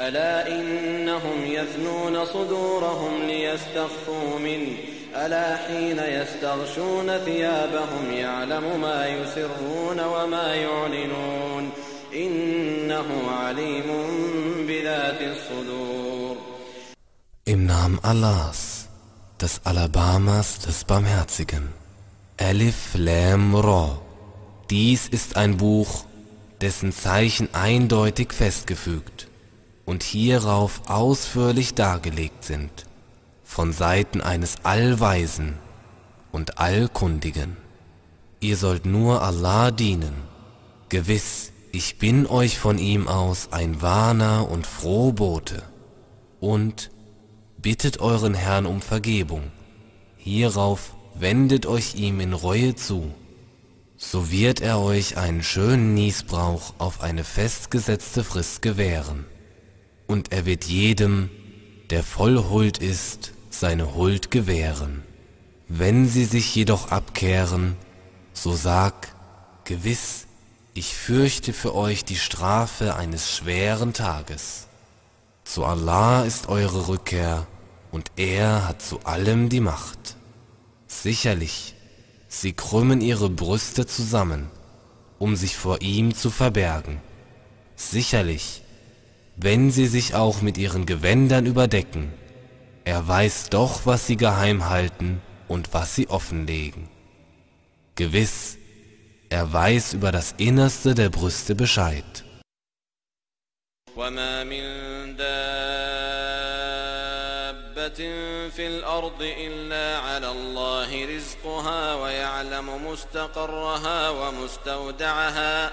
ألا إنهم يثنون صدورهم ليستخفوا منه ألا حين يستغشون ثيابهم يعلم ما يسرون وما يعلنون إنه عليم بذات الصدور Im Namen Allahs, des Alabamas, des Barmherzigen. Alif Lam Ra. Dies ist ein Buch, dessen Zeichen eindeutig festgefügt und hierauf ausführlich dargelegt sind, von Seiten eines Allweisen und Allkundigen. Ihr sollt nur Allah dienen. Gewiss, ich bin euch von ihm aus ein Warner und Frohbote. Und bittet euren Herrn um Vergebung. Hierauf wendet euch ihm in Reue zu. So wird er euch einen schönen Niesbrauch auf eine festgesetzte Frist gewähren und er wird jedem, der voll Huld ist, seine Huld gewähren. Wenn sie sich jedoch abkehren, so sag, gewiss, ich fürchte für euch die Strafe eines schweren Tages. Zu Allah ist eure Rückkehr, und er hat zu allem die Macht. Sicherlich, sie krümmen ihre Brüste zusammen, um sich vor ihm zu verbergen. Sicherlich, wenn sie sich auch mit ihren Gewändern überdecken, er weiß doch, was sie geheim halten und was sie offenlegen. Gewiss, er weiß über das Innerste der Brüste Bescheid. وما من دابة في الأرض إلا على الله رزقها ويعلم مستقرها ومستودعها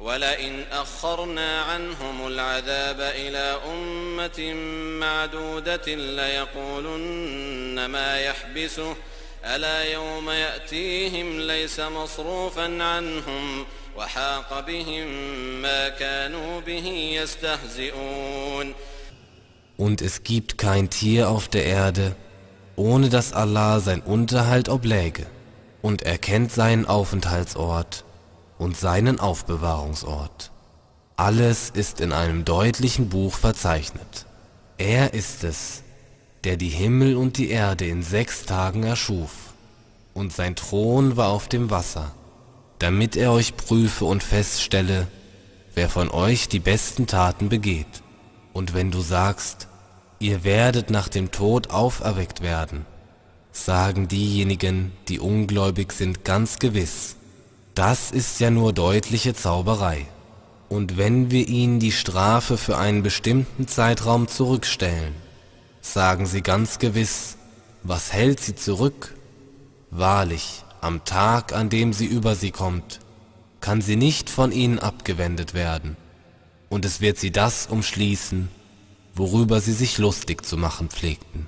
ولئن أخرنا عنهم العذاب إلى أمة معدودة ليقولن ما يحبسه ألا يوم يأتيهم ليس مصروفا عنهم وحاق بهم ما كانوا به يستهزئون Und es gibt kein Tier auf der Erde, ohne dass Allah sein Unterhalt obläge, und er kennt seinen Aufenthaltsort und seinen Aufbewahrungsort. Alles ist in einem deutlichen Buch verzeichnet. Er ist es, der die Himmel und die Erde in sechs Tagen erschuf, und sein Thron war auf dem Wasser, damit er euch prüfe und feststelle, wer von euch die besten Taten begeht. Und wenn du sagst, ihr werdet nach dem Tod auferweckt werden, sagen diejenigen, die ungläubig sind, ganz gewiss, das ist ja nur deutliche Zauberei. Und wenn wir ihnen die Strafe für einen bestimmten Zeitraum zurückstellen, sagen sie ganz gewiss, was hält sie zurück? Wahrlich, am Tag, an dem sie über sie kommt, kann sie nicht von ihnen abgewendet werden, und es wird sie das umschließen, worüber sie sich lustig zu machen pflegten.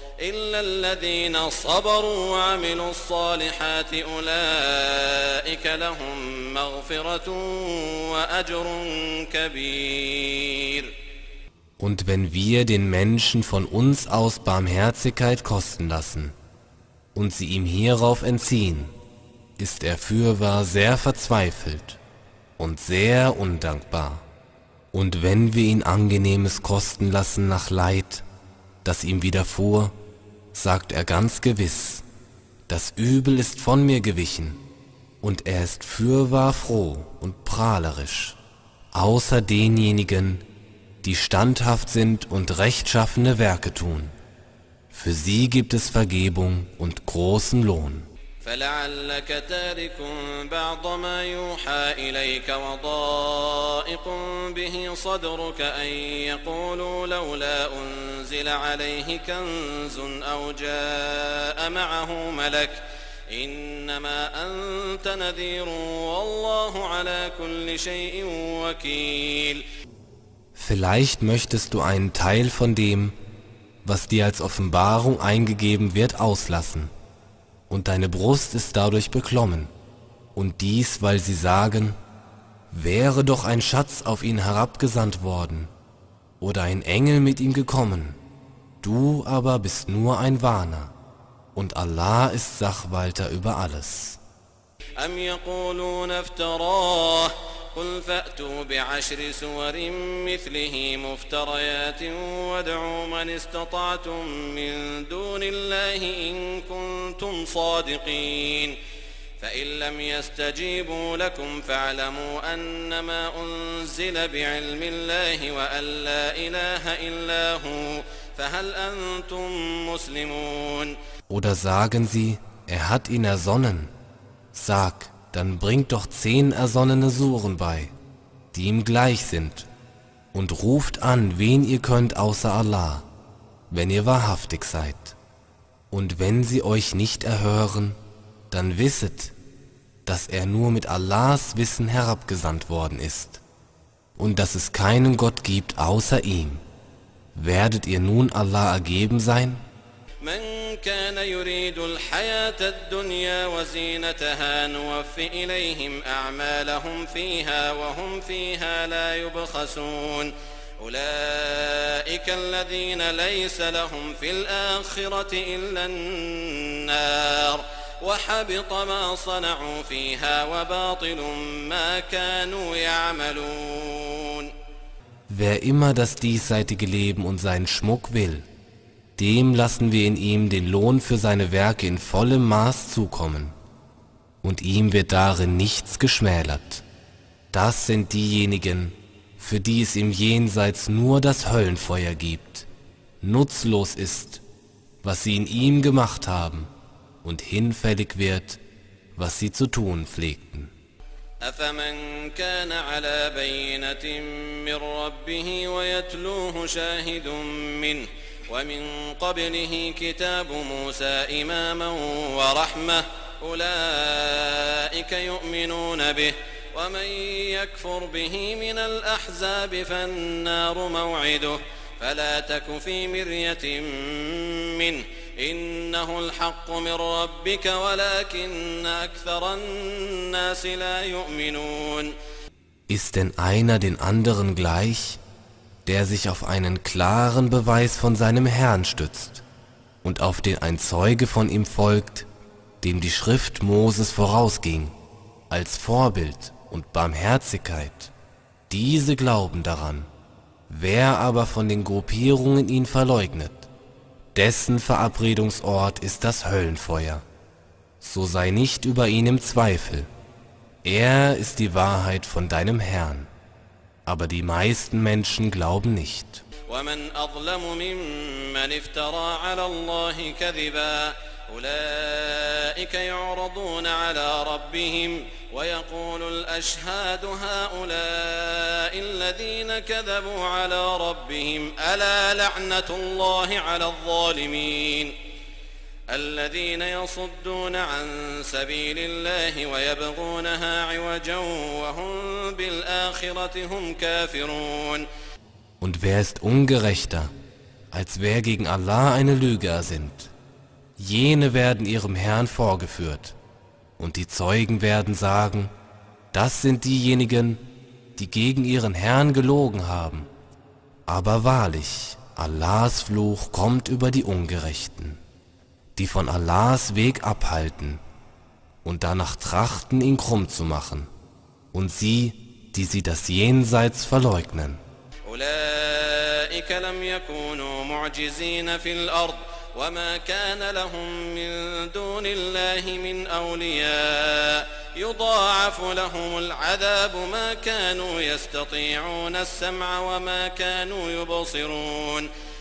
إلا الذين صبروا وعملوا الصالحات أولئك لهم مغفرة وأجر كبير Und wenn wir den Menschen von uns aus Barmherzigkeit kosten lassen und sie ihm hierauf entziehen, ist er fürwahr sehr verzweifelt und sehr undankbar. Und wenn wir ihn Angenehmes kosten lassen nach Leid, das ihm widerfuhr, sagt er ganz gewiss, das Übel ist von mir gewichen, und er ist fürwahr froh und prahlerisch, außer denjenigen, die standhaft sind und rechtschaffene Werke tun. Für sie gibt es Vergebung und großen Lohn. فلعلك تارك بعض ما يوحى إليك وضائق به صدرك أن يقولوا لولا أنزل عليه كنز أو جاء معه ملك إنما أنت نذير والله على كل شيء وكيل Vielleicht möchtest du einen Teil von dem, was dir als Offenbarung eingegeben wird, auslassen. Und deine Brust ist dadurch beklommen. Und dies, weil sie sagen, wäre doch ein Schatz auf ihn herabgesandt worden oder ein Engel mit ihm gekommen. Du aber bist nur ein Warner. Und Allah ist Sachwalter über alles. قل فأتوا بعشر سور مثله مفتريات وادعوا من استطعتم من دون الله إن كنتم صادقين فإن لم يستجيبوا لكم فاعلموا أنما أنزل بعلم الله وأن لا إله إلا هو فهل أنتم مسلمون Oder sagen sie, er hat ihn ersonnen. Sag, dann bringt doch zehn ersonnene Suren bei, die ihm gleich sind, und ruft an, wen ihr könnt außer Allah, wenn ihr wahrhaftig seid. Und wenn sie euch nicht erhören, dann wisset, dass er nur mit Allahs Wissen herabgesandt worden ist und dass es keinen Gott gibt außer ihm. Werdet ihr nun Allah ergeben sein? كان يريد الحياة الدنيا وزينتها نوف إليهم أعمالهم فيها وهم فيها لا يبخسون. أولئك الذين ليس لهم في الآخرة إلا النار. وحبط ما صنعوا فيها وباطل ما كانوا يعملون. Wer immer das diesseitige Leben und seinen Schmuck will, dem lassen wir in ihm den Lohn für seine Werke in vollem Maß zukommen, und ihm wird darin nichts geschmälert. Das sind diejenigen, für die es im Jenseits nur das Höllenfeuer gibt, nutzlos ist, was sie in ihm gemacht haben, und hinfällig wird, was sie zu tun pflegten. أفمن كان على بينة من ربه ويتلوه شاهد منه ومن قبله كتاب موسى إماما ورحمة. أولئك يؤمنون به. ومن يكفر به من الأحزاب فالنار موعده. فلا تك في مرية منه. إنه الحق من ربك ولكن أكثر الناس لا يؤمنون. Ist denn einer den anderen gleich? Der sich auf einen klaren Beweis von seinem Herrn stützt und auf den ein Zeuge von ihm folgt, dem die Schrift Moses vorausging, als Vorbild und Barmherzigkeit. Diese glauben daran. Wer aber von den Gruppierungen ihn verleugnet, dessen Verabredungsort ist das Höllenfeuer. So sei nicht über ihn im Zweifel. Er ist die Wahrheit von deinem Herrn aber die meisten Menschen glauben nicht. ومن أظلم ممن افترى على الله كذبا أولئك يعرضون على ربهم ويقول الأشهاد هؤلاء الذين كذبوا على ربهم ألا لعنة الله على الظالمين الذين يصدون عن سبيل الله ويبغونها عوجا وهم بالآخرة هم كافرون Und wer ist ungerechter, als wer gegen Allah eine Lüge ersinnt? Jene werden ihrem Herrn vorgeführt, und die Zeugen werden sagen, das sind diejenigen, die gegen ihren Herrn gelogen haben. Aber wahrlich, Allahs Fluch kommt über die Ungerechten, die von Allahs Weg abhalten und danach trachten, ihn krumm zu machen, und sie, die sie das Jenseits verleugnen. أولئك لم يكونوا معجزين في الأرض وما كان لهم من دون الله من أولياء يضاعف لهم العذاب ما كانوا يستطيعون السمع وما كانوا يبصرون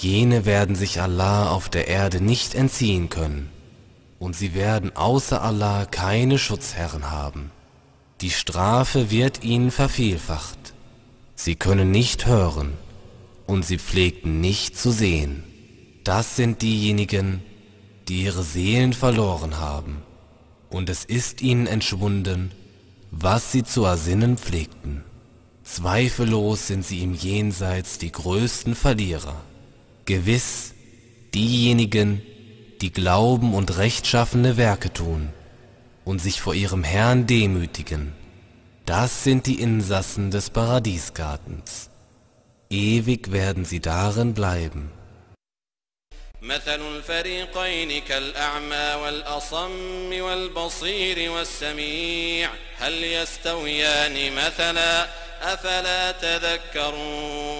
Jene werden sich Allah auf der Erde nicht entziehen können, und sie werden außer Allah keine Schutzherren haben. Die Strafe wird ihnen vervielfacht. Sie können nicht hören, und sie pflegten nicht zu sehen. Das sind diejenigen, die ihre Seelen verloren haben, und es ist ihnen entschwunden, was sie zu ersinnen pflegten. Zweifellos sind sie im Jenseits die größten Verlierer. Gewiss diejenigen, die glauben und rechtschaffene Werke tun und sich vor ihrem Herrn demütigen, das sind die Insassen des Paradiesgartens. Ewig werden sie darin bleiben. مثل الفريقين كالأعمى والأصم والبصير والسميع هل يستويان مثلا أفلا تذكرون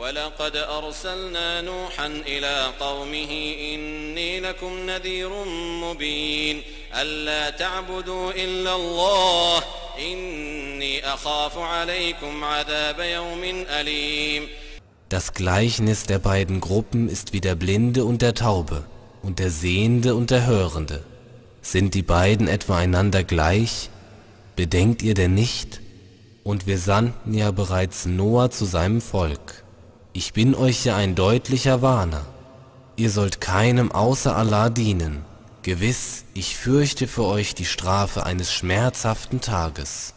ولقد أرسلنا نوحا إلى قومه إني لكم نذير مبين ألا تعبدوا إلا الله إني أخاف عليكم عذاب يوم أليم Das Gleichnis der beiden Gruppen ist wie der Blinde und der Taube und der Sehende und der Hörende. Sind die beiden etwa einander gleich? Bedenkt ihr denn nicht? Und wir sandten ja bereits Noah zu seinem Volk. Ich bin euch ja ein deutlicher Warner. Ihr sollt keinem außer Allah dienen. Gewiss, ich fürchte für euch die Strafe eines schmerzhaften Tages.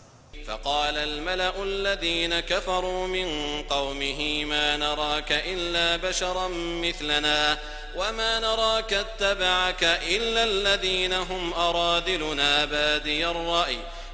فقال الملأ الذين كفروا من قومه ما نراك إلا بشرا مثلنا وما نراك اتبعك إلا الذين هم أراذلنا بادي الرأي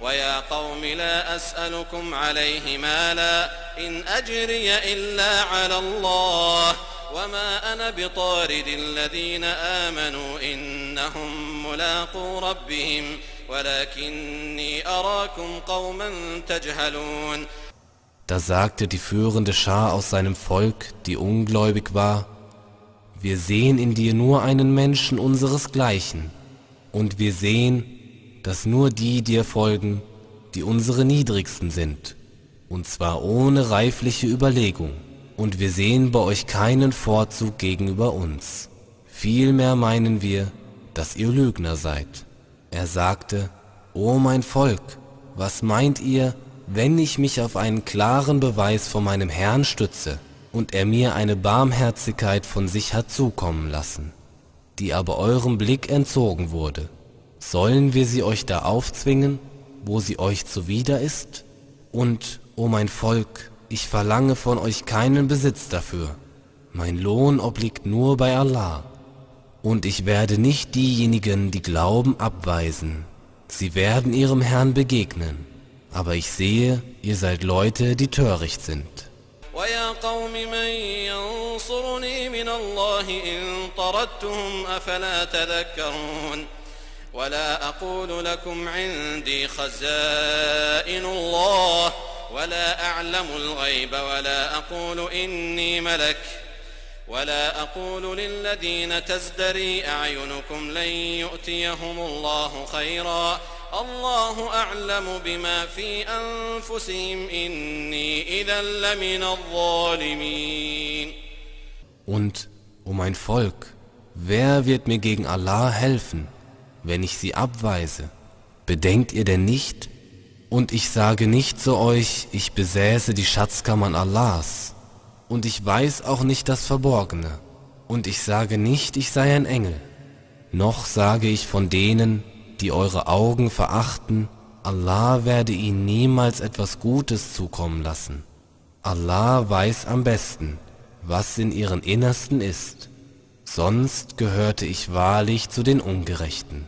ويا قوم لا أسألكم عليه مالا إن أجري إلا على الله وما أنا بطارد الذين آمنوا إنهم ملاقو ربهم ولكني أراكم قوما تجهلون Da sagte die führende Schar aus seinem Volk, die ungläubig war, Wir sehen in dir nur einen Menschen unseresgleichen, und wir sehen, dass nur die dir folgen, die unsere Niedrigsten sind, und zwar ohne reifliche Überlegung, und wir sehen bei euch keinen Vorzug gegenüber uns. Vielmehr meinen wir, dass ihr Lügner seid. Er sagte, O mein Volk, was meint ihr, wenn ich mich auf einen klaren Beweis von meinem Herrn stütze? und er mir eine Barmherzigkeit von sich hat zukommen lassen, die aber eurem Blick entzogen wurde. Sollen wir sie euch da aufzwingen, wo sie euch zuwider ist? Und, o oh mein Volk, ich verlange von euch keinen Besitz dafür. Mein Lohn obliegt nur bei Allah. Und ich werde nicht diejenigen, die glauben, abweisen. Sie werden ihrem Herrn begegnen. Aber ich sehe, ihr seid Leute, die töricht sind. ويا قوم من ينصرني من الله إن طردتهم أفلا تذكرون ولا أقول لكم عندي خزائن الله ولا أعلم الغيب ولا أقول إني ملك ولا أقول للذين تزدري أعينكم لن يؤتيهم الله خيرا الله أعلم بما في أنفسهم إني إذا لمن الظالمين. Und, o mein Volk, wer wird mir gegen Allah helfen, wenn ich sie abweise? Bedenkt ihr denn nicht? Und ich sage nicht zu euch, ich besäße die Schatzkammern Allahs. Und ich weiß auch nicht das Verborgene. Und ich sage nicht, ich sei ein Engel. Noch sage ich von denen, die eure Augen verachten, Allah werde ihnen niemals etwas Gutes zukommen lassen. Allah weiß am besten, was in ihren Innersten ist. Sonst gehörte ich wahrlich zu den Ungerechten.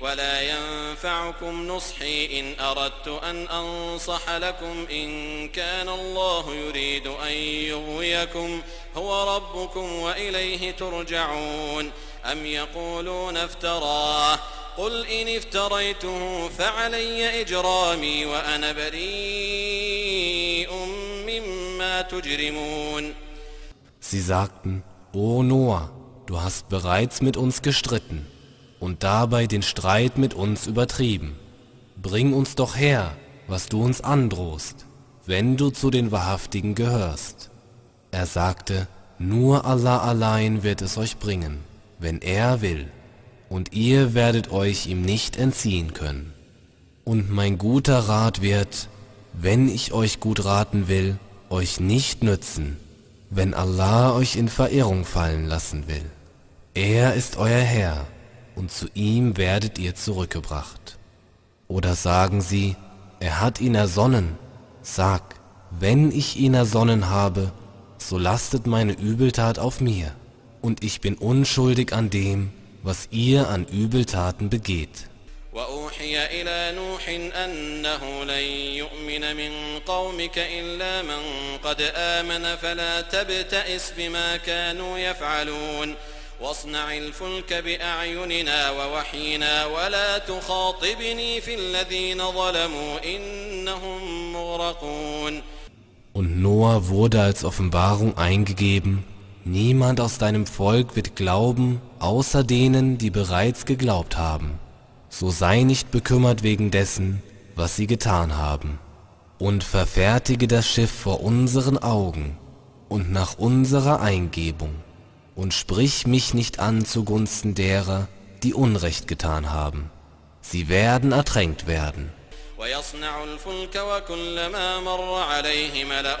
ولا ينفعكم نصحي إن أردت أن أنصح لكم إن كان الله يريد أن يغويكم هو ربكم وإليه ترجعون أم يقولون افتراه قل إن افتريته فعلي إجرامي وأنا بريء مما تجرمون. Sie sagten, O Noah, du hast bereits mit uns gestritten. Und dabei den Streit mit uns übertrieben. Bring uns doch her, was du uns androhst, wenn du zu den Wahrhaftigen gehörst. Er sagte, nur Allah allein wird es euch bringen, wenn er will, und ihr werdet euch ihm nicht entziehen können. Und mein guter Rat wird, wenn ich euch gut raten will, euch nicht nützen, wenn Allah euch in Verirrung fallen lassen will. Er ist euer Herr, und zu ihm werdet ihr zurückgebracht. Oder sagen sie, er hat ihn ersonnen. Sag, wenn ich ihn ersonnen habe, so lastet meine Übeltat auf mir, und ich bin unschuldig an dem, was ihr an Übeltaten begeht. وأوحي إلى نوح أنه لن يؤمن من قومك إلا من قد آمن فلا تبتئس بما كانوا يفعلون واصنع الفلك بأعيننا ووحينا ولا تخاطبني في الذين ظلموا إنهم مغرقون Und Noah wurde als Offenbarung eingegeben, niemand aus deinem Volk wird glauben, außer denen, die bereits geglaubt haben. So sei nicht bekümmert wegen dessen, was sie getan haben. Und verfertige das Schiff vor unseren Augen und nach unserer Eingebung. Und sprich mich nicht an zugunsten derer, die Unrecht getan haben. Sie werden ertränkt werden. ويصنع الفلك وكلما مر عليه ملأ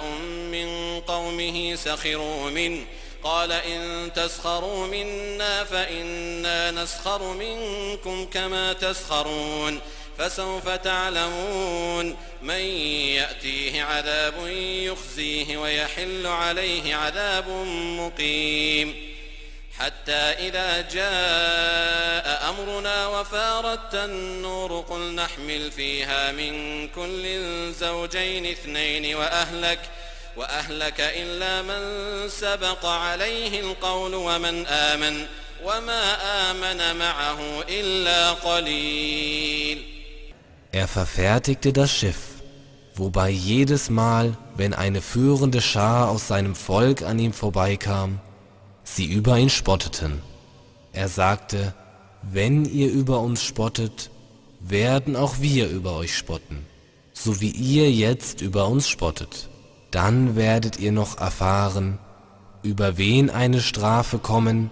من قومه سخروا منه قال إن تسخروا منا فإنا نسخر منكم كما تسخرون فسوف تعلمون. من يأتيه عذاب يخزيه ويحل عليه عذاب مقيم. حتى إذا جاء أمرنا وفارت النور قل نحمل فيها من كل زوجين اثنين وأهلك وأهلك إلا من سبق عليه القول ومن آمن وما آمن معه إلا قليل. Er verfertigte das Schiff, wobei jedes Mal, wenn eine führende Schar aus seinem Volk an ihm vorbeikam, sie über ihn spotteten. Er sagte, wenn ihr über uns spottet, werden auch wir über euch spotten, so wie ihr jetzt über uns spottet. Dann werdet ihr noch erfahren, über wen eine Strafe kommen,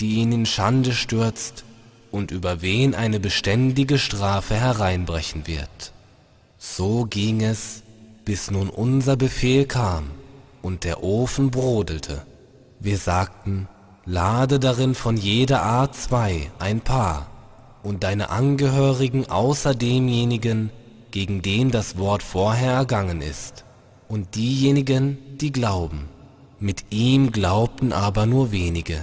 die ihn in Schande stürzt und über wen eine beständige Strafe hereinbrechen wird. So ging es, bis nun unser Befehl kam und der Ofen brodelte. Wir sagten, lade darin von jeder Art zwei, ein Paar, und deine Angehörigen außer demjenigen, gegen den das Wort vorher ergangen ist, und diejenigen, die glauben. Mit ihm glaubten aber nur wenige.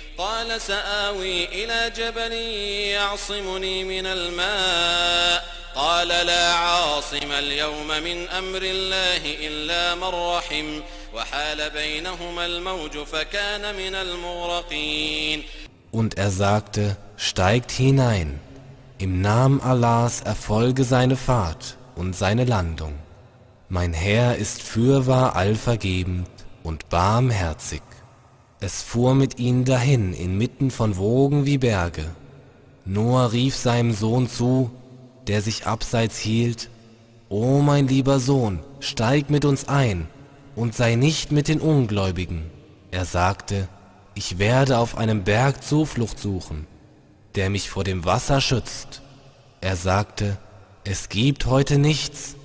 قال سآوي إلى جبل يعصمني من الماء قال لا عاصم اليوم من أمر الله إلا من رحم وحال بينهما الموج فكان من المغرقين Und er sagte, steigt hinein, im Namen Allahs erfolge seine Fahrt und seine Landung. Mein Herr ist fürwahr allvergebend und barmherzig. Es fuhr mit ihnen dahin inmitten von Wogen wie Berge. Noah rief seinem Sohn zu, der sich abseits hielt, O mein lieber Sohn, steig mit uns ein und sei nicht mit den Ungläubigen. Er sagte, ich werde auf einem Berg Zuflucht suchen, der mich vor dem Wasser schützt. Er sagte, es gibt heute nichts,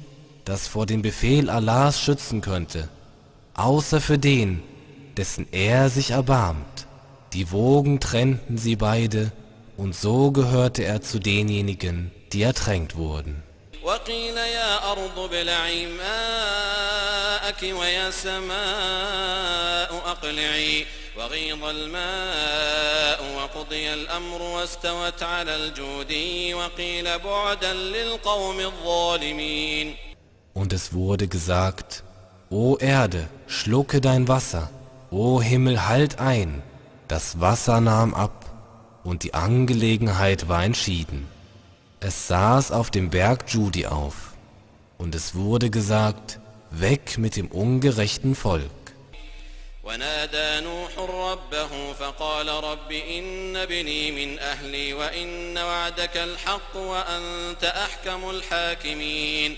das vor dem Befehl Allahs schützen könnte, außer für den, dessen er sich erbarmt. Die Wogen trennten sie beide, und so gehörte er zu denjenigen, die ertränkt wurden. وقيل يا أرض ابلعي ماءك ويا سماء أقلعي وغيض الماء وقضي الأمر واستوت على الجود وقيل بعدا للقوم الظالمين Und es wurde gesagt, O Erde, schlucke dein Wasser, O Himmel, halt ein, das Wasser nahm ab, und die Angelegenheit war entschieden. Es saß auf dem Berg Judi auf, und es wurde gesagt, weg mit dem ungerechten Volk. ونادى نوح ربه فقال رب إن ابني من أهلي وإن وعدك الحق وأنت أحكم الحاكمين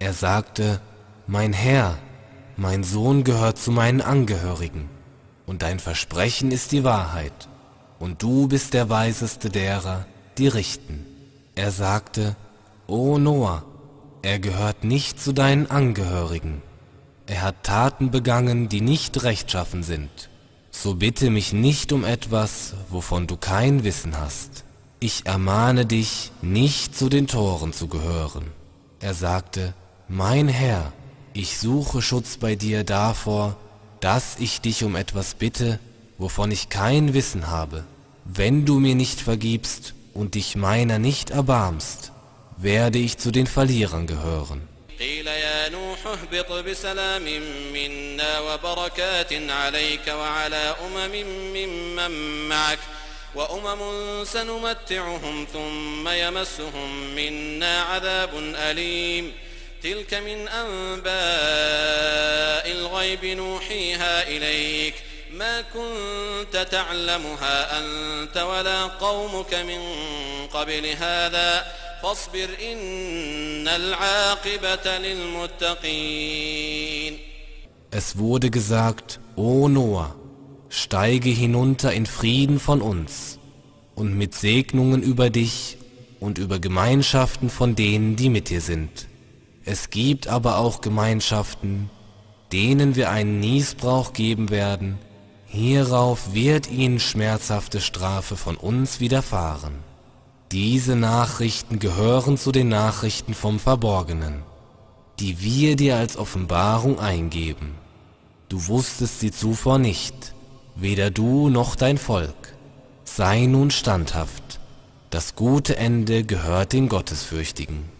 Er sagte, Mein Herr, mein Sohn gehört zu meinen Angehörigen, und dein Versprechen ist die Wahrheit, und du bist der Weiseste derer, die richten. Er sagte, O Noah, er gehört nicht zu deinen Angehörigen. Er hat Taten begangen, die nicht rechtschaffen sind. So bitte mich nicht um etwas, wovon du kein Wissen hast. Ich ermahne dich, nicht zu den Toren zu gehören. Er sagte, mein Herr, ich suche Schutz bei dir davor, dass ich dich um etwas bitte, wovon ich kein Wissen habe. Wenn du mir nicht vergibst und dich meiner nicht erbarmst, werde ich zu den Verlierern gehören. قيل يا نوح اهبط بسلام منا وبركات عليك وعلى أمم ممن معك وأمم سنمتعهم ثم يمسهم منا عذاب أليم تلك من أنباء الغيب نوحيها إليك ما كنت تعلمها أنت ولا قومك من قبل هذا فاصبر إن العاقبة للمتقين Es wurde gesagt, O Noah, steige hinunter in Frieden von uns und mit Segnungen über dich und über Gemeinschaften von denen, die mit dir sind. Es gibt aber auch Gemeinschaften, denen wir einen Niesbrauch geben werden, hierauf wird ihnen schmerzhafte Strafe von uns widerfahren. Diese Nachrichten gehören zu den Nachrichten vom Verborgenen, die wir dir als Offenbarung eingeben. Du wusstest sie zuvor nicht, weder du noch dein Volk. Sei nun standhaft, das gute Ende gehört den Gottesfürchtigen.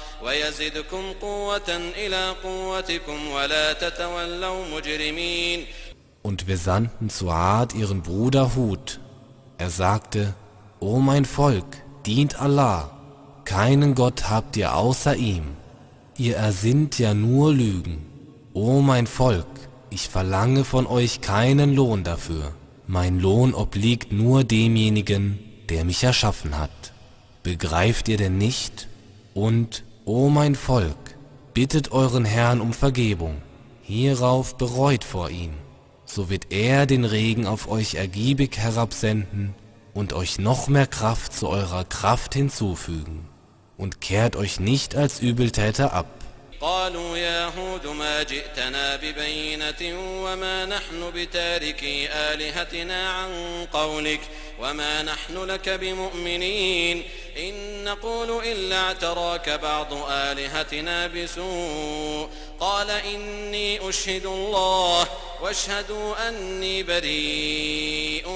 ويزدكم قوة إلى قوتكم ولا تتولوا مجرمين Und wir sandten zu Ad ihren Bruder Hud. Er sagte, O mein Volk, dient Allah, keinen Gott habt ihr außer ihm. Ihr ersinnt ja nur Lügen. O mein Volk, ich verlange von euch keinen Lohn dafür. Mein Lohn obliegt nur demjenigen, der mich erschaffen hat. Begreift ihr denn nicht? Und, o mein Volk, bittet euren Herrn um Vergebung, hierauf bereut vor ihm, so wird er den Regen auf euch ergiebig herabsenden und euch noch mehr Kraft zu eurer Kraft hinzufügen, und kehrt euch nicht als Übeltäter ab. قالوا يا هود ما جئتنا ببينة وما نحن بتاركي آلهتنا عن قولك وما نحن لك بمؤمنين إن نقول إلا اعتراك بعض آلهتنا بسوء قال إني أشهد الله واشهدوا أني بريء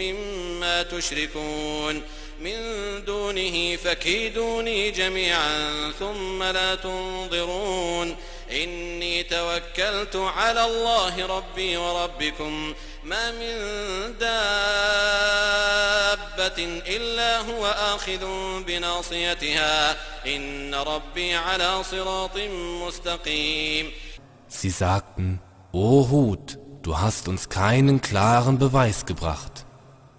مما تشركون من دونه فكيدوني جميعا ثم لا تنظرون إني توكلت على الله ربي وربكم ما من دابة إلا هو آخذ بناصيتها إن ربي على صراط مستقيم Sie sagten, O Hud, du hast uns keinen klaren Beweis gebracht.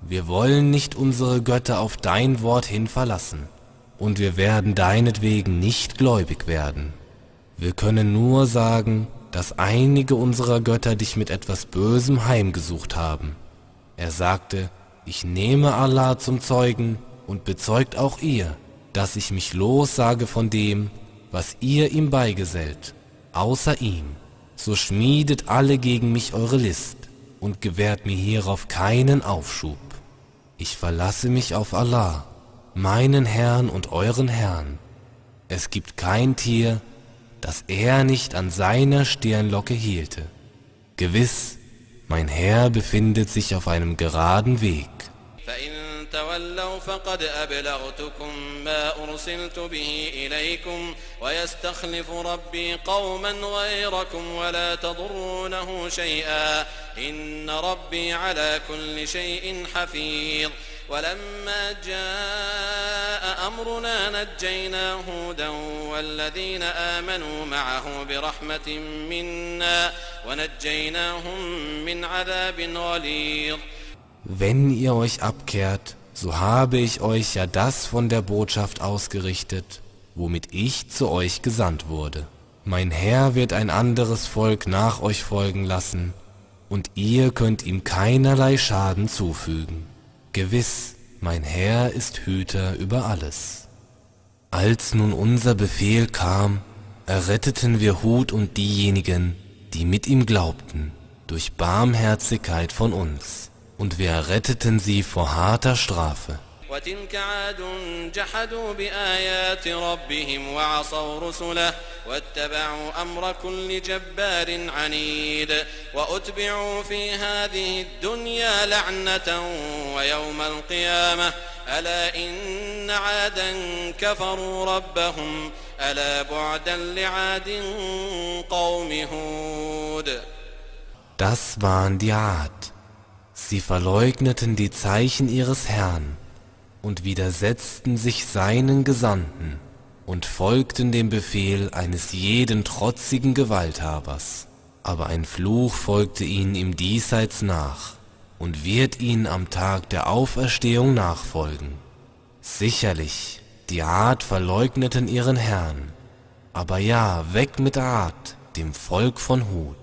Wir wollen nicht unsere Götter auf dein Wort hin verlassen, und wir werden deinetwegen nicht gläubig werden. Wir können nur sagen, dass einige unserer Götter dich mit etwas Bösem heimgesucht haben. Er sagte, ich nehme Allah zum Zeugen und bezeugt auch ihr, dass ich mich lossage von dem, was ihr ihm beigesellt, außer ihm. So schmiedet alle gegen mich eure List und gewährt mir hierauf keinen Aufschub. Ich verlasse mich auf Allah, meinen Herrn und euren Herrn. Es gibt kein Tier, das er nicht an seiner Stirnlocke hielte. Gewiss, mein Herr befindet sich auf einem geraden Weg. فإن تولوا فقد أبلغتكم ما أرسلت به إليكم ويستخلف ربي قوما غيركم ولا تضرونه شيئا إن ربي على كل شيء حفيظ ولما جاء أمرنا نجينا هودا والذين آمنوا معه برحمة منا ونجيناهم من عذاب غليظ Wenn ihr euch abkehrt, so habe ich euch ja das von der Botschaft ausgerichtet, womit ich zu euch gesandt wurde. Mein Herr wird ein anderes Volk nach euch folgen lassen, und ihr könnt ihm keinerlei Schaden zufügen. Gewiss, mein Herr ist Hüter über alles. Als nun unser Befehl kam, erretteten wir Hut und diejenigen, die mit ihm glaubten, durch Barmherzigkeit von uns und wir retteten sie vor harter Strafe. وتلك عاد جحدوا بآيات ربهم وعصوا رسله واتبعوا أمر كل جبار عنيد وأتبعوا في هذه الدنيا لعنة ويوم القيامة. ألا إن عادا كفروا ربهم ألا بعدا لعاد قوم هود. Das waren die Art. Sie verleugneten die Zeichen ihres Herrn. Und widersetzten sich seinen Gesandten und folgten dem Befehl eines jeden trotzigen Gewalthabers. Aber ein Fluch folgte ihnen im Diesseits nach und wird ihnen am Tag der Auferstehung nachfolgen. Sicherlich, die Art verleugneten ihren Herrn, aber ja, weg mit Art, dem Volk von Hud.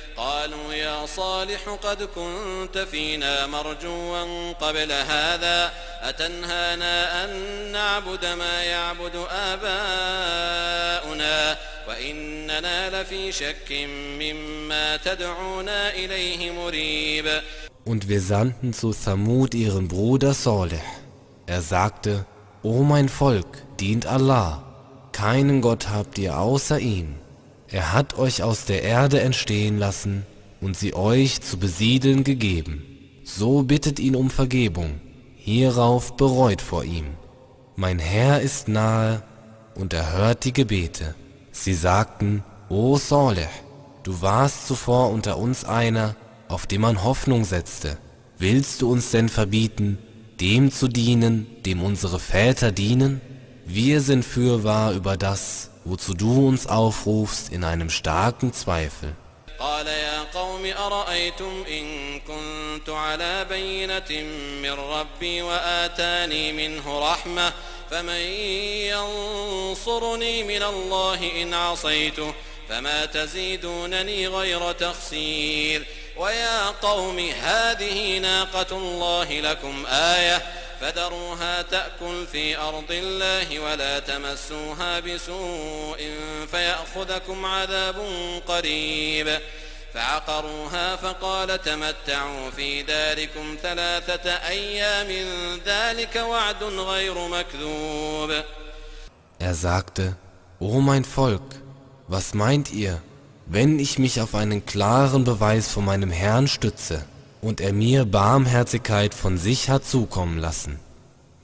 قالوا يا صالح قد كنت فينا مرجوا قبل هذا أتنهانا أن نعبد ما يعبد آباؤنا وإننا لفي شك مما تدعونا إليه مريب Und wir sandten zu Thamud ihren Bruder Saleh. Er sagte, O mein Volk, dient Allah, keinen Gott habt ihr außer ihm. Er hat euch aus der Erde entstehen lassen und sie euch zu besiedeln gegeben. So bittet ihn um Vergebung, hierauf bereut vor ihm. Mein Herr ist nahe und er hört die Gebete. Sie sagten, O Saleh, du warst zuvor unter uns einer, auf dem man Hoffnung setzte. Willst du uns denn verbieten, dem zu dienen, dem unsere Väter dienen? Wir sind fürwahr über das, wozu du uns aufrufst in einem starken Zweifel. قال يا قوم أرأيتم إن كنت على بينة من ربي وآتاني منه رحمة فمن ينصرني من الله إن عصيته فما تزيدونني غير تخسير ويا قوم هذه ناقة الله لكم آية فذروها تأكل في أرض الله ولا تمسوها بسوء فيأخذكم عذاب قريب. فعقروها فقال تمتعوا في داركم ثلاثة أيام ذلك وعد غير مكذوب. Er sagte, O mein Volk, was meint ihr, wenn ich mich auf einen klaren Beweis von meinem Herrn stütze und er mir Barmherzigkeit von sich hat zukommen lassen?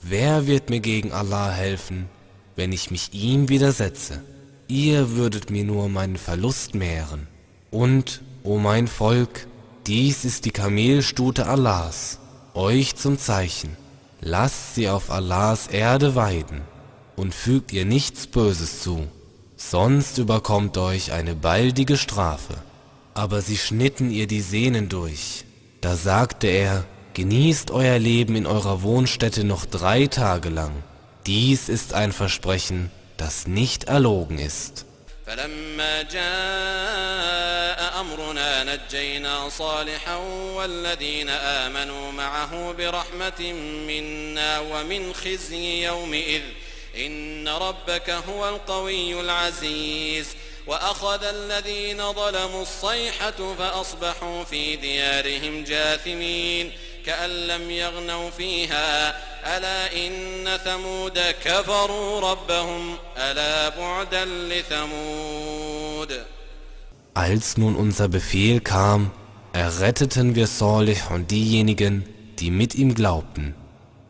Wer wird mir gegen Allah helfen, wenn ich mich ihm widersetze? Ihr würdet mir nur meinen Verlust mehren. Und, o mein Volk, dies ist die Kamelstute Allahs, euch zum Zeichen. Lasst sie auf Allahs Erde weiden und fügt ihr nichts Böses zu, sonst überkommt euch eine baldige Strafe. Aber sie schnitten ihr die Sehnen durch. Da sagte er, genießt euer Leben in eurer Wohnstätte noch drei Tage lang. Dies ist ein Versprechen, das nicht erlogen ist. فلما جاء أمرنا نجينا صالحا والذين آمنوا معه برحمة منا ومن خزي يومئذ إن ربك هو القوي العزيز وأخذ الذين ظلموا الصيحة فأصبحوا في ديارهم جاثمين كأن لم يغنوا فيها ألا إن ثمود كفروا ربهم ألا بعدا لثمود Als nun unser Befehl kam, erretteten wir Salih und diejenigen, die mit ihm glaubten,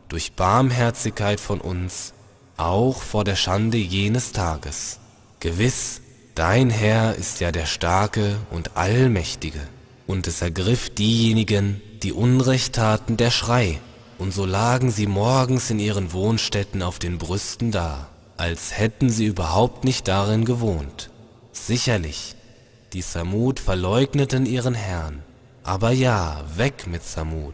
durch Barmherzigkeit von uns, auch vor der Schande jenes Tages. Gewiss, dein Herr ist ja der Starke und Allmächtige, und es ergriff diejenigen, die Unrecht taten, der Schrei, und so lagen sie morgens in ihren Wohnstätten auf den Brüsten da, als hätten sie überhaupt nicht darin gewohnt. Sicherlich, die Samud verleugneten ihren Herrn, aber ja, weg mit Samud.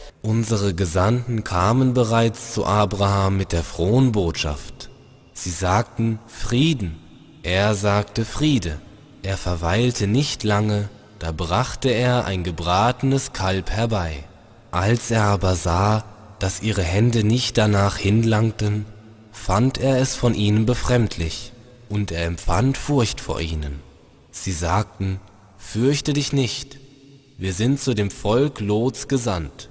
Unsere Gesandten kamen bereits zu Abraham mit der frohen Botschaft. Sie sagten Frieden, er sagte Friede. Er verweilte nicht lange, da brachte er ein gebratenes Kalb herbei. Als er aber sah, dass ihre Hände nicht danach hinlangten, fand er es von ihnen befremdlich, und er empfand Furcht vor ihnen. Sie sagten, Fürchte dich nicht, wir sind zu dem Volk Lots gesandt.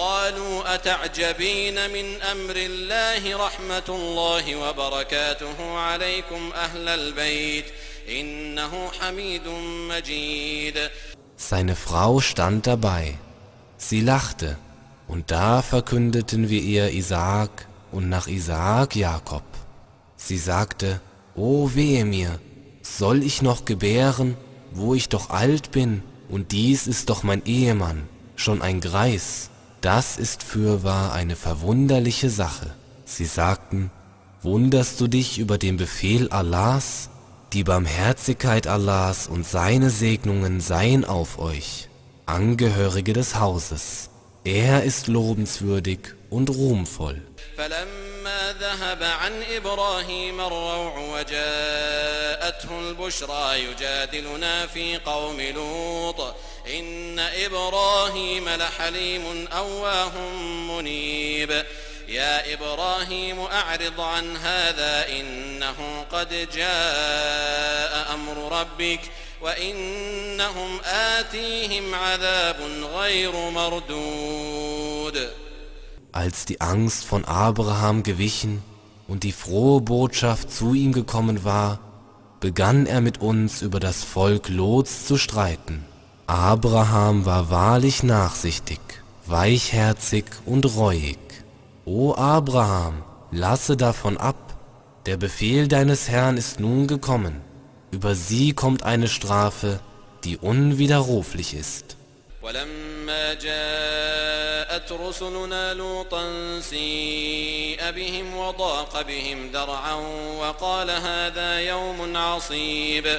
قالوا أتعجبين من أمر الله رحمة الله وبركاته عليكم أهل البيت إنه حميد مجيد Seine Frau stand dabei. Sie lachte, und da verkündeten wir ihr Isaak und nach Isaak Jakob. Sie sagte, O wehe mir, soll ich noch gebären, wo ich doch alt bin, und dies ist doch mein Ehemann, schon ein Greis. Das ist fürwahr eine verwunderliche Sache. Sie sagten, wunderst du dich über den Befehl Allahs? Die Barmherzigkeit Allahs und seine Segnungen seien auf euch, Angehörige des Hauses. Er ist lobenswürdig und ruhmvoll. فلما ذهب عن إبراهيم الروع وجاءته البشرى يجادلنا في قوم لوط إن إبراهيم لحليم أواه منيب يا إبراهيم أعرض عن هذا إنه قد جاء أمر ربك وإنهم آتيهم عذاب غير مردود Als die Angst von Abraham gewichen und die frohe Botschaft zu ihm gekommen war, begann er mit uns über das Volk Lots zu streiten. Abraham war wahrlich nachsichtig, weichherzig und reuig. O Abraham, lasse davon ab, der Befehl deines Herrn ist nun gekommen, über sie kommt eine Strafe, die unwiderruflich ist. ولما جاءت رسلنا لوطا سيء بهم وضاق بهم ذرعا وقال هذا يوم عصيب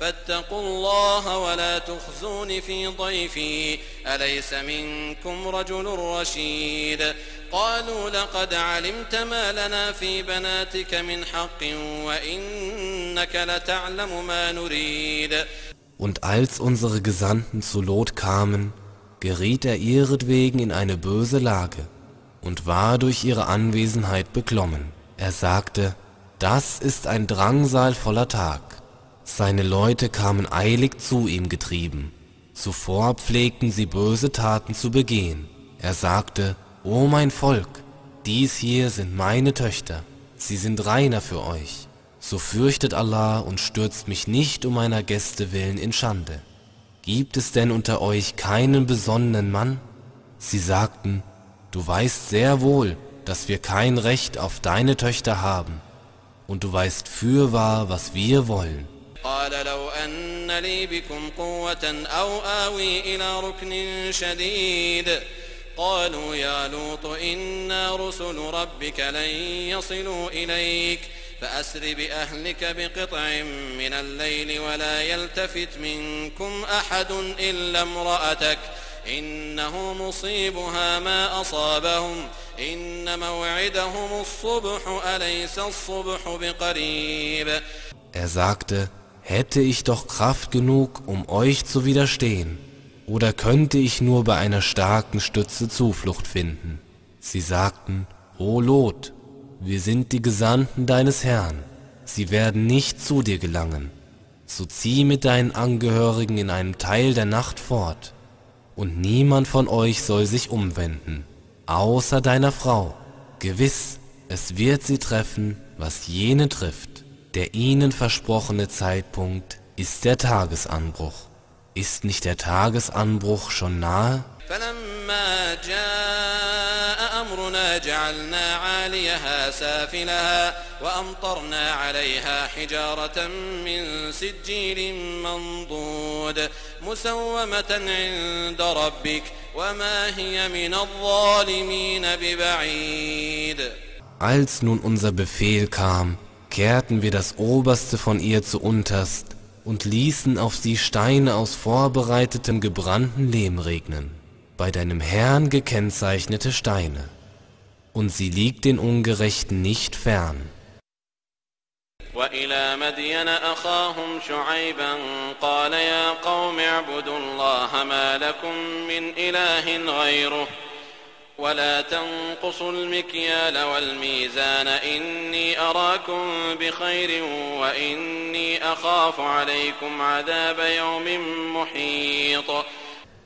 فاتقوا الله ولا تخزون في ضيفي أليس منكم رجل رشيد قالوا لقد علمت ما لنا في بناتك من حق وإنك لتعلم ما نريد Und als unsere Gesandten zu Lot kamen, geriet er ihretwegen in eine böse Lage und war durch ihre Anwesenheit beklommen. Er sagte, das ist ein Drangsal voller Tag. Seine Leute kamen eilig zu ihm getrieben. Zuvor pflegten sie böse Taten zu begehen. Er sagte, O mein Volk, dies hier sind meine Töchter, sie sind reiner für euch. So fürchtet Allah und stürzt mich nicht um meiner Gäste willen in Schande. Gibt es denn unter euch keinen besonnenen Mann? Sie sagten, du weißt sehr wohl, dass wir kein Recht auf deine Töchter haben, und du weißt fürwahr, was wir wollen. قال لو أن لي بكم قوة أو آوي إلى ركن شديد. قالوا يا لوط إنا رسل ربك لن يصلوا إليك. فأسر بأهلك بقطع من الليل ولا يلتفت منكم أحد إلا امرأتك. إنه مصيبها ما أصابهم. إن موعدهم الصبح أليس الصبح بقريب؟ Er sagte, hätte ich doch Kraft genug, um euch zu widerstehen, oder könnte ich nur bei einer starken Stütze Zuflucht finden? Sie sagten, O Lot, wir sind die Gesandten deines Herrn, sie werden nicht zu dir gelangen. So zieh mit deinen Angehörigen in einem Teil der Nacht fort, und niemand von euch soll sich umwenden, außer deiner Frau. Gewiss, es wird sie treffen, was jene trifft. Der ihnen versprochene Zeitpunkt ist der Tagesanbruch. Ist nicht der Tagesanbruch schon nahe? فلما جاء أمرنا جعلنا عاليها سافلها وأمطرنا عليها حجارة من سجيل منضود مسومة عند ربك وما هي من الظالمين ببعيد Als nun unser Befehl kam, kehrten wir das Oberste von ihr zu unterst und ließen auf sie Steine aus vorbereitetem gebrannten Lehm regnen, bei deinem Herrn gekennzeichnete Steine. Und sie liegt den Ungerechten nicht fern. وإلى مدين أخاهم شعيبا قال يا قوم اعبدوا الله ما لكم من إله غيره ولا تنقصوا المكيال والميزان إني أراكم بخير وإني أخاف عليكم عذاب يوم محيط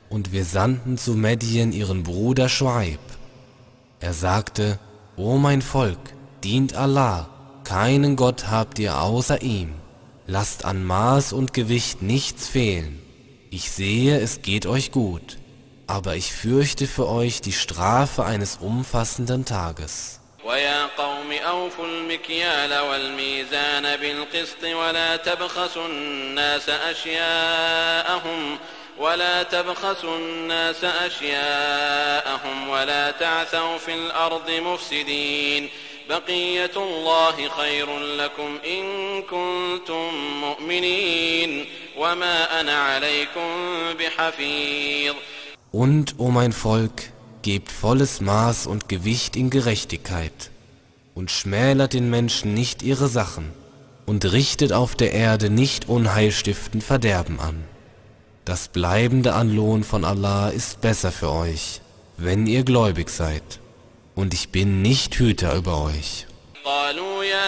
Und wir sandten zu Medien ihren Bruder Schuaib. Er sagte, O mein Volk, dient Allah, keinen Gott habt ihr außer ihm. Lasst an Maß und Gewicht nichts fehlen. Ich sehe, es geht euch gut. Aber ich fürchte für euch die Strafe eines umfassenden Tages. ويا قوم أوفوا المكيال والميزان بالقسط ولا تبخسوا الناس أشياءهم ولا تبخسوا الناس أشياءهم ولا تعثوا في الأرض مفسدين. بقية الله خير لكم إن كنتم مؤمنين. وما أنا عليكم بحفيظ. Und, o mein Volk, gebt volles Maß und Gewicht in Gerechtigkeit und schmälert den Menschen nicht ihre Sachen und richtet auf der Erde nicht unheilstiftend Verderben an. Das bleibende Anlohn von Allah ist besser für euch, wenn ihr gläubig seid, und ich bin nicht Hüter über euch.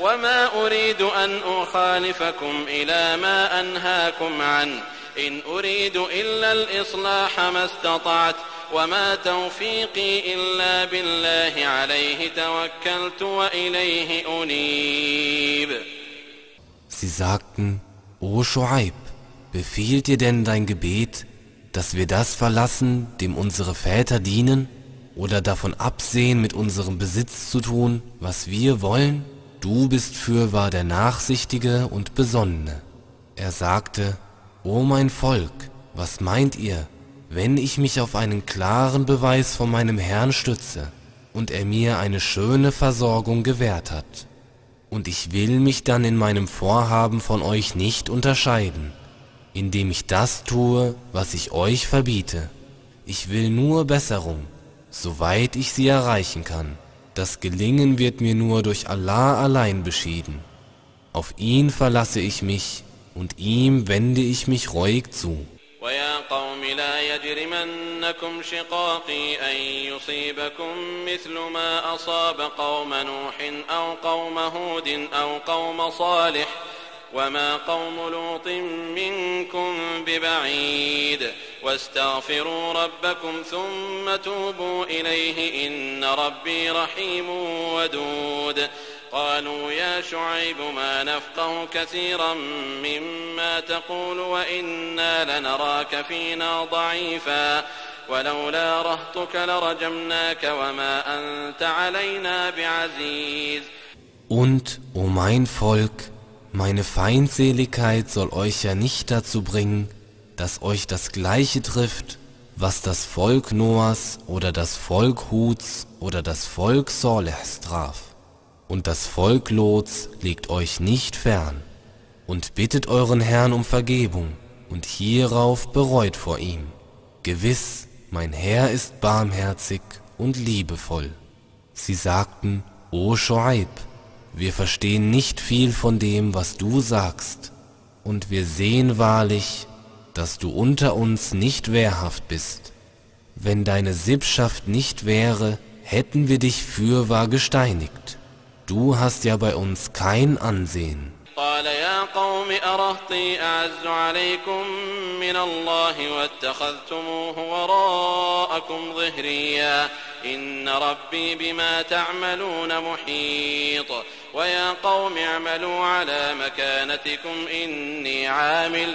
وما أريد أن أخالفكم إلى ما أنهاكم عنه إن أريد إلا الإصلاح ما استطعت وما توفيقي إلا بالله عليه توكلت وإليه أنيب Sie sagten, O Schuaib, befiehlt dir denn dein Gebet, dass wir das verlassen, dem unsere Väter dienen, oder davon absehen, mit unserem Besitz zu tun, was wir wollen? Du bist fürwahr der Nachsichtige und Besonnene. Er sagte, O mein Volk, was meint ihr, wenn ich mich auf einen klaren Beweis von meinem Herrn stütze und er mir eine schöne Versorgung gewährt hat? Und ich will mich dann in meinem Vorhaben von euch nicht unterscheiden, indem ich das tue, was ich euch verbiete. Ich will nur Besserung, soweit ich sie erreichen kann. Das Gelingen wird mir nur durch Allah allein beschieden. Auf ihn verlasse ich mich und ihm wende ich mich reuig zu. ويا قوم لا يجرمنكم شقاقي أن يصيبكم مثل ما أصاب قوم نوح أو قوم هود أو قوم صالح وما قوم لوط منكم ببعيد واستغفروا ربكم ثم توبوا إليه إن ربي رحيم ودود. قالوا يا شعيب ما نفقه كثيرا مما تقول وإنا لنراك فينا ضعيفا. ولولا رهطك لرجمناك وما أنت علينا بعزيز. Und, o oh mein Volk, meine Feindseligkeit soll euch ja nicht dazu bringen, dass euch das Gleiche trifft, was das Volk Noahs oder das Volk Huds oder das Volk Solehs traf. Und das Volk Lots liegt euch nicht fern. Und bittet euren Herrn um Vergebung und hierauf bereut vor ihm. Gewiss, mein Herr ist barmherzig und liebevoll. Sie sagten, O Shoaib, wir verstehen nicht viel von dem, was du sagst, und wir sehen wahrlich, dass du unter uns nicht wehrhaft bist. Wenn deine Sippschaft nicht wäre, hätten wir dich fürwahr gesteinigt. Du hast ja bei uns kein Ansehen. قال يا قوم أرهطي أعز عليكم من الله واتخذتموه وراءكم ظهريا إن ربي بما تعملون محيط ويا قوم اعملوا على مكانتكم إني عامل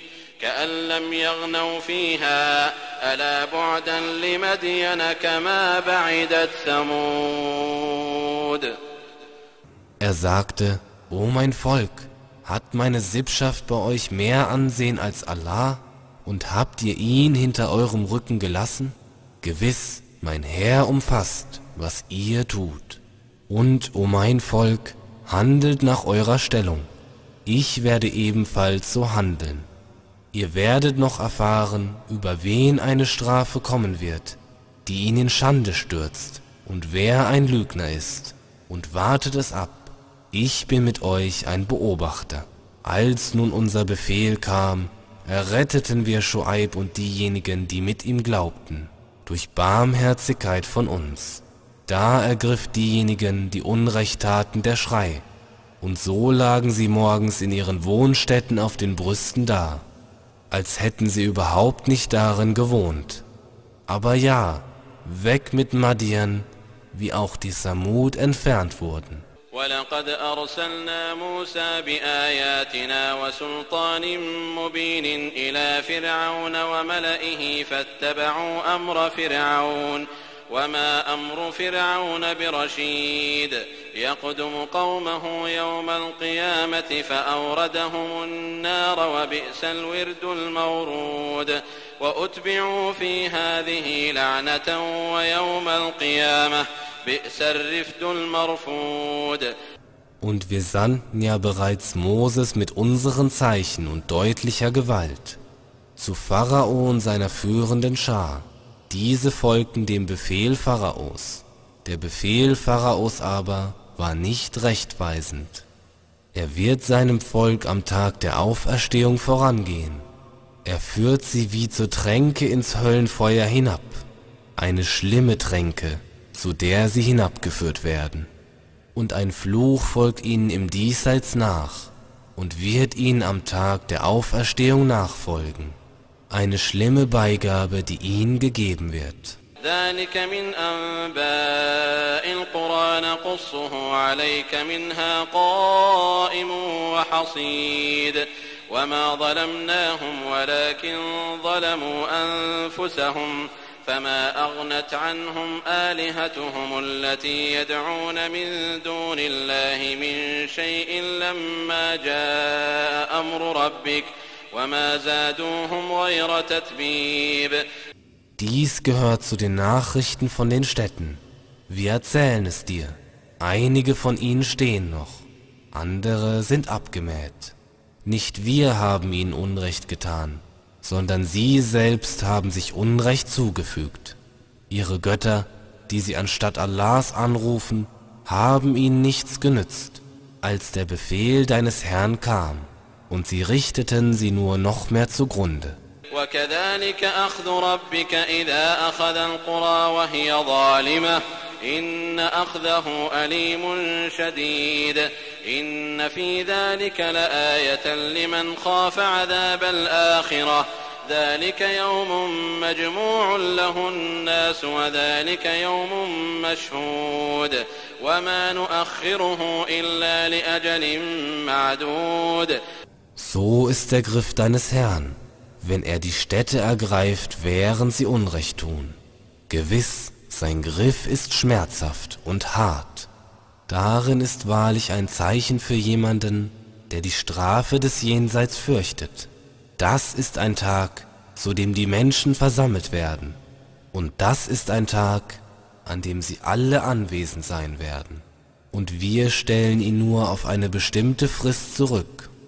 كأن لم يغنوا فيها ألا بعدا لمدين كما بعدت ثمود Er sagte, O mein Volk, hat meine Sippschaft bei euch mehr Ansehen als Allah und habt ihr ihn hinter eurem Rücken gelassen? Gewiss, mein Herr umfasst, was ihr tut. Und, o mein Volk, handelt nach eurer Stellung. Ich werde ebenfalls so handeln. Ihr werdet noch erfahren, über wen eine Strafe kommen wird, die ihn in Schande stürzt, und wer ein Lügner ist, und wartet es ab. Ich bin mit euch ein Beobachter. Als nun unser Befehl kam, erretteten wir Schuaib und diejenigen, die mit ihm glaubten, durch Barmherzigkeit von uns. Da ergriff diejenigen, die Unrecht taten, der Schrei, und so lagen sie morgens in ihren Wohnstätten auf den Brüsten da, als hätten sie überhaupt nicht darin gewohnt. Aber ja, weg mit Madian, wie auch die Samud entfernt wurden. ولقد أرسلنا موسى بآياتنا وسلطان مبين إلى فرعون وملئه فاتبعوا أمر فرعون وما أمر فرعون برشيد يقدم قومه يوم القيامة فأوردهم النار وبئس الورد المورود وأتبعوا في هذه لعنة ويوم القيامة بئس الرفد المرفود Und wir sandten ja bereits Moses mit unseren Zeichen und deutlicher Gewalt zu Pharao und seiner führenden Schar. Diese folgten dem Befehl Pharaos. Der Befehl Pharaos aber war nicht rechtweisend. Er wird seinem Volk am Tag der Auferstehung vorangehen. Er führt sie wie zur Tränke ins Höllenfeuer hinab, eine schlimme Tränke, zu der sie hinabgeführt werden. Und ein Fluch folgt ihnen im Diesseits nach und wird ihnen am Tag der Auferstehung nachfolgen. Eine schlimme Beigabe, die ihnen gegeben wird. ذلك من أنباء القرى نقصه عليك منها قائم وحصيد وما ظلمناهم ولكن ظلموا أنفسهم فما أغنت عنهم آلهتهم التي يدعون من دون الله من شيء لما جاء أمر ربك Dies gehört zu den Nachrichten von den Städten. Wir erzählen es dir. Einige von ihnen stehen noch, andere sind abgemäht. Nicht wir haben ihnen Unrecht getan, sondern sie selbst haben sich Unrecht zugefügt. Ihre Götter, die sie anstatt Allahs anrufen, haben ihnen nichts genützt, als der Befehl deines Herrn kam. Und sie richteten sie nur noch mehr zugrunde. وكذلك أخذ ربك إذا أخذ القرى وهي ظالمة إن أخذه أليم شديد إن في ذلك لآية لمن خاف عذاب الآخرة ذلك يوم مجموع له الناس وذلك يوم مشهود وما نؤخره إلا لأجل معدود So ist der Griff deines Herrn, wenn er die Städte ergreift, während sie Unrecht tun. Gewiss, sein Griff ist schmerzhaft und hart. Darin ist wahrlich ein Zeichen für jemanden, der die Strafe des Jenseits fürchtet. Das ist ein Tag, zu dem die Menschen versammelt werden. Und das ist ein Tag, an dem sie alle anwesend sein werden. Und wir stellen ihn nur auf eine bestimmte Frist zurück.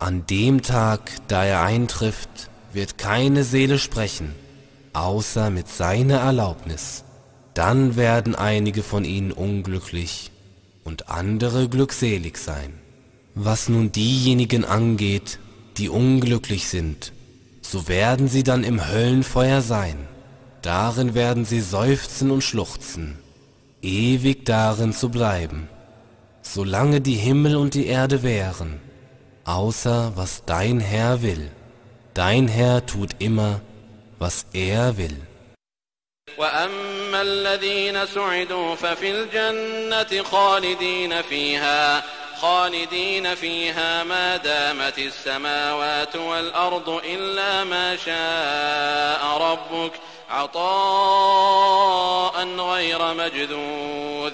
An dem Tag, da er eintrifft, wird keine Seele sprechen, außer mit seiner Erlaubnis. Dann werden einige von ihnen unglücklich und andere glückselig sein. Was nun diejenigen angeht, die unglücklich sind, so werden sie dann im Höllenfeuer sein. Darin werden sie seufzen und schluchzen, ewig darin zu bleiben, solange die Himmel und die Erde wären, außer was dein Herr will. Dein Herr tut immer, was er will. وأما الذين سعدوا ففي الجنة خالدين فيها خالدين فيها ما دامت السماوات والأرض إلا ما شاء ربك عطاء غير مجذوذ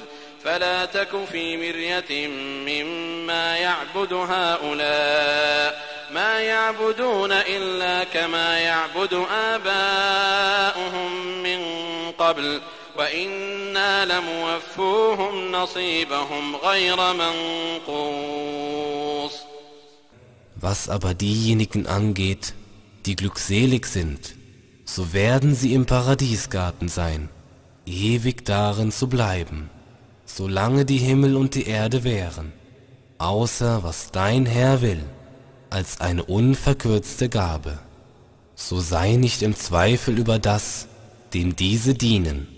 فلا تك في مرية مما يعبد هؤلاء ما يعبدون إلا كما يعبد آباؤهم من قبل وإنا لموفوهم نصيبهم غير منقوص Was aber diejenigen angeht, die glückselig sind, so werden sie im Paradiesgarten sein, ewig darin zu bleiben, solange die Himmel und die Erde wären, außer was dein Herr will, als eine unverkürzte Gabe. So sei nicht im Zweifel über das, dem diese dienen.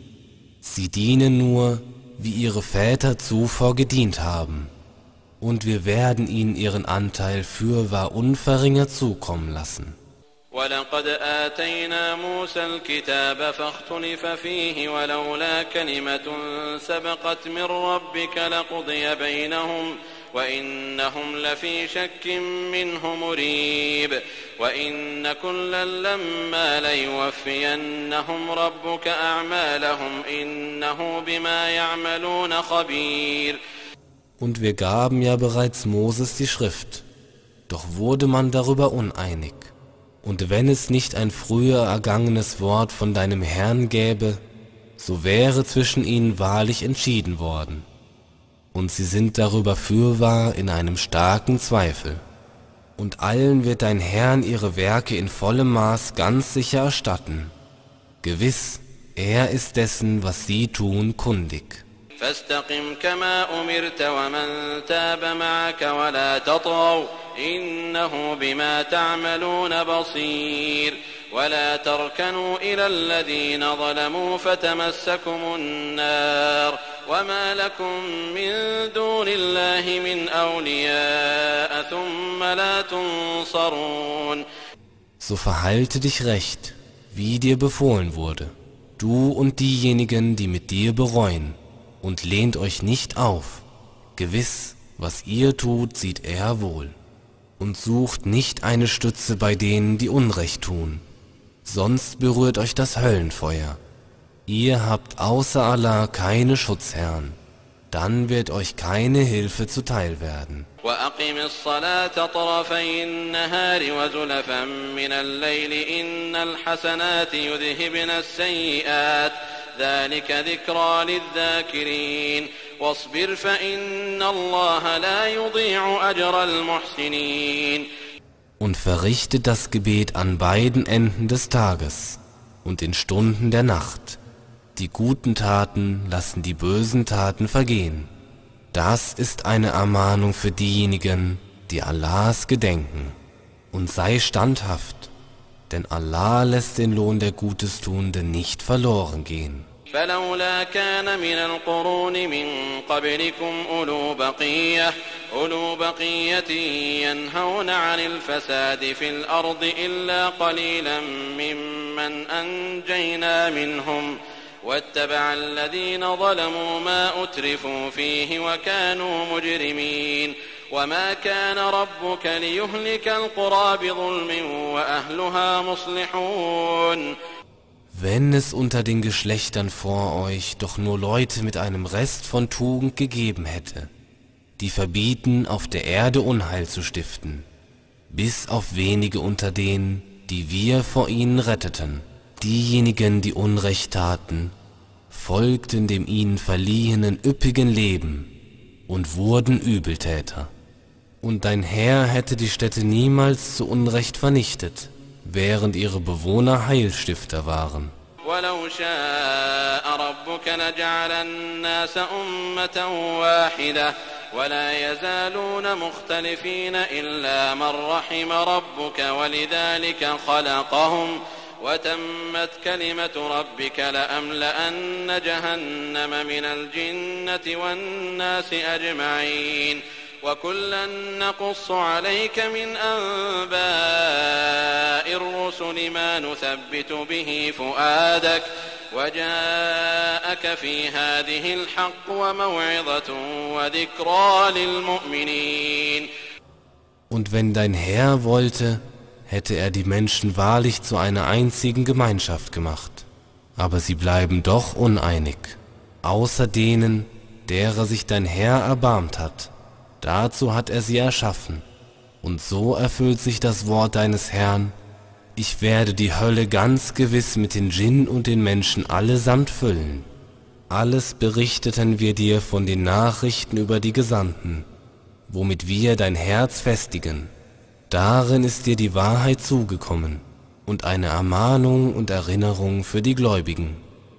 Sie dienen nur, wie ihre Väter zuvor gedient haben, und wir werden ihnen ihren Anteil fürwahr unverringert zukommen lassen. ولقد آتينا موسى الكتاب فاختلف فيه ولولا كلمة سبقت من ربك لقضي بينهم وإنهم لفي شك منه مريب وإن كلا لما ليوفينهم ربك أعمالهم إنه بما يعملون خبير Und wir gaben ja bereits Moses die Schrift, doch wurde man darüber uneinig. Und wenn es nicht ein früher ergangenes Wort von deinem Herrn gäbe, so wäre zwischen ihnen wahrlich entschieden worden. Und sie sind darüber fürwahr in einem starken Zweifel. Und allen wird dein Herrn ihre Werke in vollem Maß ganz sicher erstatten. Gewiss, er ist dessen, was sie tun, kundig. فاستقم كما أمرت ومن تاب معك ولا تطغوا إنه بما تعملون بصير ولا تركنوا إلى الذين ظلموا فتمسكم النار وما لكم من دون الله من أولياء ثم لا تنصرون So verhalte dich recht, wie dir befohlen wurde, du und diejenigen, die mit dir bereuen. und lehnt euch nicht auf. Gewiss, was ihr tut, sieht er wohl. Und sucht nicht eine Stütze bei denen, die Unrecht tun. Sonst berührt euch das Höllenfeuer. Ihr habt außer Allah keine Schutzherren. Dann wird euch keine Hilfe zuteil werden. وأقم الصلاة طرفي النهار وزلفا من الليل إن الحسنات يذهبن السيئات ذلك ذكرى للذاكرين واصبر فإن الله لا يضيع أجر المحسنين Und verrichte das Gebet an beiden Enden des Tages und in Stunden der Nacht. Die guten Taten lassen die bösen Taten vergehen. Das ist eine Ermahnung für diejenigen, die Allahs gedenken. Und sei standhaft Denn Allah lässt den Lohn der Gutestuenden nicht verloren gehen. فلولا كان من القرون من قبلكم أولو بقية أولو بقية ينهون عن الفساد في الأرض إلا قليلا ممن أنجينا منهم واتبع الذين ظلموا ما أترفوا فيه وكانوا مجرمين وما كان ربك ليهلك القرى بظلم وأهلها مصلحون Wenn es unter den Geschlechtern vor euch doch nur Leute mit einem Rest von Tugend gegeben hätte, die verbieten, auf der Erde Unheil zu stiften, bis auf wenige unter denen, die wir vor ihnen retteten. Diejenigen, die Unrecht taten, folgten dem ihnen verliehenen üppigen Leben und wurden Übeltäter. Und dein Herr hätte die Städte niemals zu Unrecht vernichtet, während ihre Bewohner Heilstifter waren. ولو شاء ربك لجعل الناس أمة واحدة ولا يزالون مختلفين إلا من رحم ربك ولذلك خلقهم وتمت كلمة ربك لأملأن جهنم من الجنة والناس أجمعين وكلا نقص عليك من أنباء الرسل ما نثبت به فؤادك وجاءك في هذه الحق وموعظة وذكرى للمؤمنين Und wenn dein Herr wollte, hätte er die Menschen wahrlich zu einer einzigen Gemeinschaft gemacht. Aber sie bleiben doch uneinig, außer denen, derer sich dein Herr erbarmt hat. Dazu hat er sie erschaffen. Und so erfüllt sich das Wort deines Herrn, ich werde die Hölle ganz gewiss mit den Djinn und den Menschen allesamt füllen. Alles berichteten wir dir von den Nachrichten über die Gesandten, womit wir dein Herz festigen. Darin ist dir die Wahrheit zugekommen und eine Ermahnung und Erinnerung für die Gläubigen.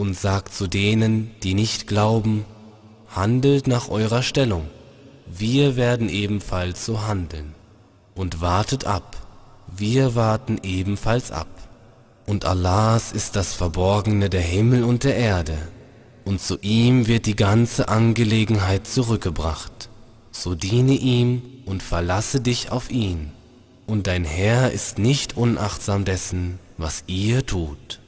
Und sagt zu denen, die nicht glauben, handelt nach eurer Stellung, wir werden ebenfalls so handeln. Und wartet ab, wir warten ebenfalls ab. Und Allahs ist das Verborgene der Himmel und der Erde, und zu ihm wird die ganze Angelegenheit zurückgebracht. So diene ihm und verlasse dich auf ihn, und dein Herr ist nicht unachtsam dessen, was ihr tut.